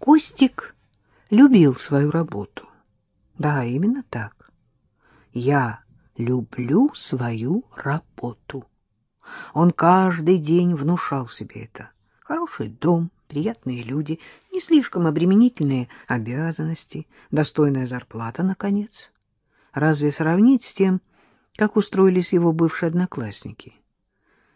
Костик любил свою работу. Да, именно так. Я люблю свою работу. Он каждый день внушал себе это. Хороший дом, приятные люди, не слишком обременительные обязанности, достойная зарплата, наконец. Разве сравнить с тем, как устроились его бывшие одноклассники?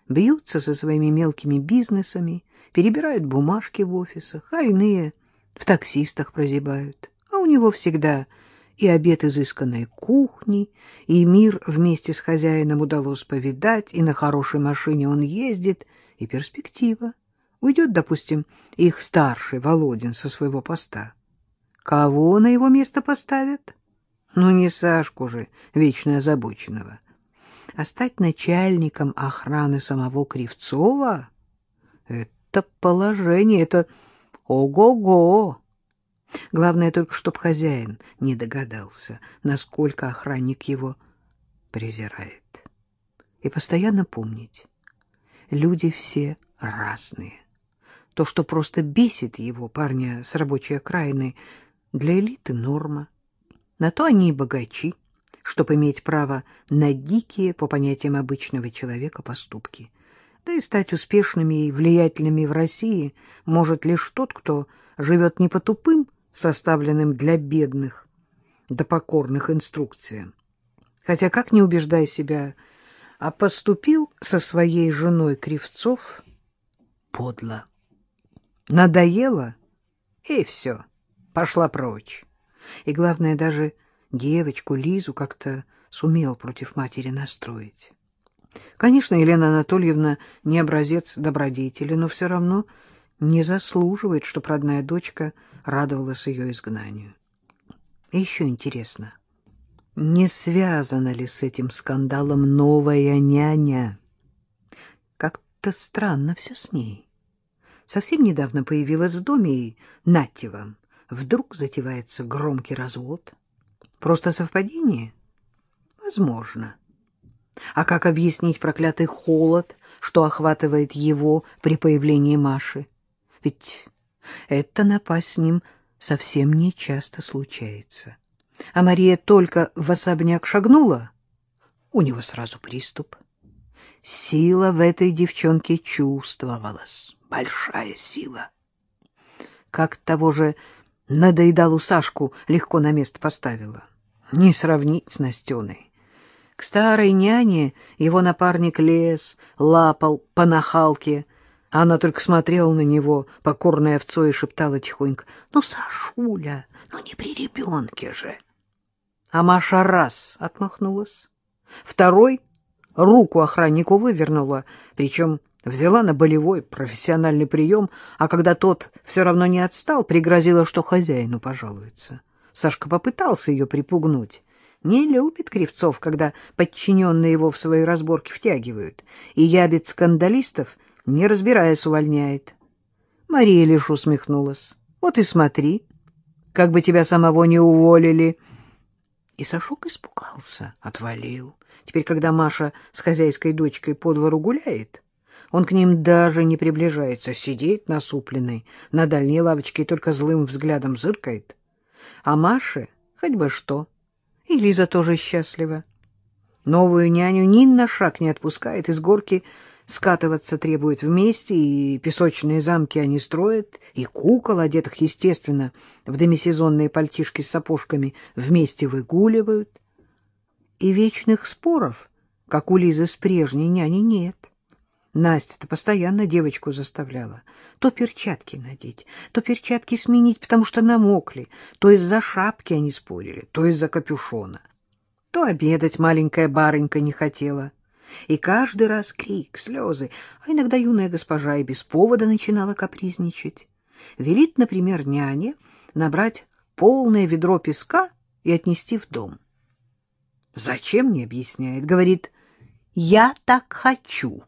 Бьются со своими мелкими бизнесами, перебирают бумажки в офисах, а иные в таксистах прозябают. А у него всегда и обед изысканной кухни, и мир вместе с хозяином удалось повидать, и на хорошей машине он ездит, и перспектива. Уйдет, допустим, их старший Володин со своего поста. Кого на его место поставят? Ну, не Сашку же, вечно озабоченного. А стать начальником охраны самого Кривцова — это положение, это ого-го. Главное только, чтоб хозяин не догадался, насколько охранник его презирает. И постоянно помнить, люди все разные. То, что просто бесит его, парня с рабочей окраины, для элиты норма. На то они и богачи, чтобы иметь право на дикие, по понятиям обычного человека, поступки. Да и стать успешными и влиятельными в России может лишь тот, кто живет не по тупым, составленным для бедных, да покорных инструкциям. Хотя, как не убеждай себя, а поступил со своей женой Кривцов подло. Надоело, и все, пошла прочь. И главное, даже девочку Лизу как-то сумел против матери настроить. Конечно, Елена Анатольевна не образец добродетели, но все равно не заслуживает, чтобы родная дочка радовалась ее изгнанию. И еще интересно, не связана ли с этим скандалом новая няня? Как-то странно все с ней совсем недавно появилась в доме, и, нате вам, вдруг затевается громкий развод. Просто совпадение? Возможно. А как объяснить проклятый холод, что охватывает его при появлении Маши? Ведь это напасть с ним совсем не часто случается. А Мария только в особняк шагнула, у него сразу приступ. Сила в этой девчонке чувствовалась большая сила. Как того же надоедалу Сашку легко на место поставила. Не сравнить с Настеной. К старой няне его напарник лез, лапал по нахалке, она только смотрела на него, покорная овцой, и шептала тихонько, «Ну, Сашуля, ну не при ребенке же!» А Маша раз отмахнулась, второй руку охраннику вывернула, причем Взяла на болевой профессиональный прием, а когда тот все равно не отстал, пригрозила, что хозяину пожалуется. Сашка попытался ее припугнуть. Не любит Кривцов, когда подчиненные его в свои разборки втягивают, и ябед скандалистов, не разбираясь, увольняет. Мария лишь усмехнулась. Вот и смотри, как бы тебя самого не уволили. И Сашок испугался, отвалил. Теперь, когда Маша с хозяйской дочкой по двору гуляет, он к ним даже не приближается, сидит насупленный на дальней лавочке и только злым взглядом зыркает. А Маше хоть бы что. И Лиза тоже счастлива. Новую няню ни на шаг не отпускает, из горки скатываться требует вместе, и песочные замки они строят, и кукол, одетых, естественно, в демисезонные пальтишки с сапожками, вместе выгуливают. И вечных споров, как у Лизы с прежней няней, нет. Настя-то постоянно девочку заставляла. То перчатки надеть, то перчатки сменить, потому что намокли, то из-за шапки они спорили, то из-за капюшона. То обедать маленькая барынька не хотела. И каждый раз крик, слезы, а иногда юная госпожа и без повода начинала капризничать. Велит, например, няне набрать полное ведро песка и отнести в дом. Зачем, не объясняет, говорит, «Я так хочу».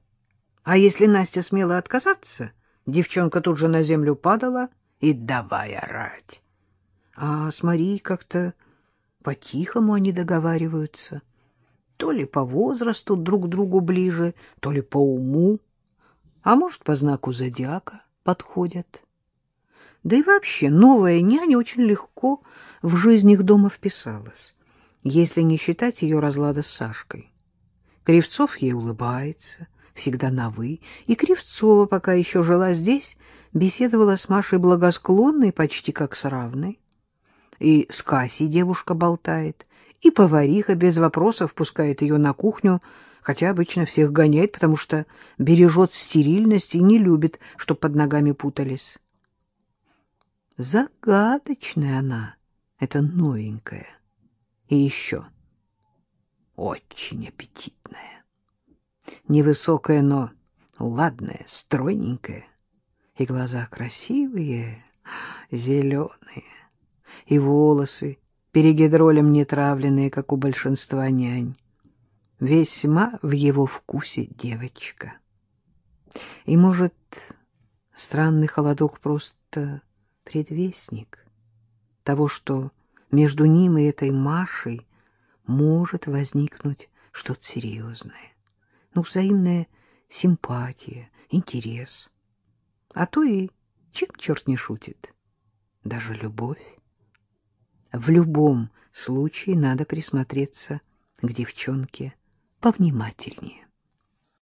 А если Настя смела отказаться, девчонка тут же на землю падала и давай орать. А с Марией как-то по-тихому они договариваются. То ли по возрасту друг другу ближе, то ли по уму, а может, по знаку зодиака подходят. Да и вообще, новая няня очень легко в жизнь их дома вписалась, если не считать ее разлада с Сашкой. Кривцов ей улыбается, всегда на «вы», и Кривцова, пока еще жила здесь, беседовала с Машей благосклонно и почти как с равной. И с Кассей девушка болтает, и повариха без вопросов пускает ее на кухню, хотя обычно всех гоняет, потому что бережет стерильность и не любит, чтоб под ногами путались. Загадочная она, эта новенькая. И еще очень аппетитная. Невысокая, но ладная, стройненькая. И глаза красивые, зеленые, и волосы перегидролем не травленные, как у большинства нянь. Весьма в его вкусе девочка. И, может, странный холодок просто предвестник того, что между ним и этой Машей может возникнуть что-то серьезное. Ну, взаимная симпатия, интерес. А то и чем черт не шутит. Даже любовь. В любом случае надо присмотреться к девчонке повнимательнее.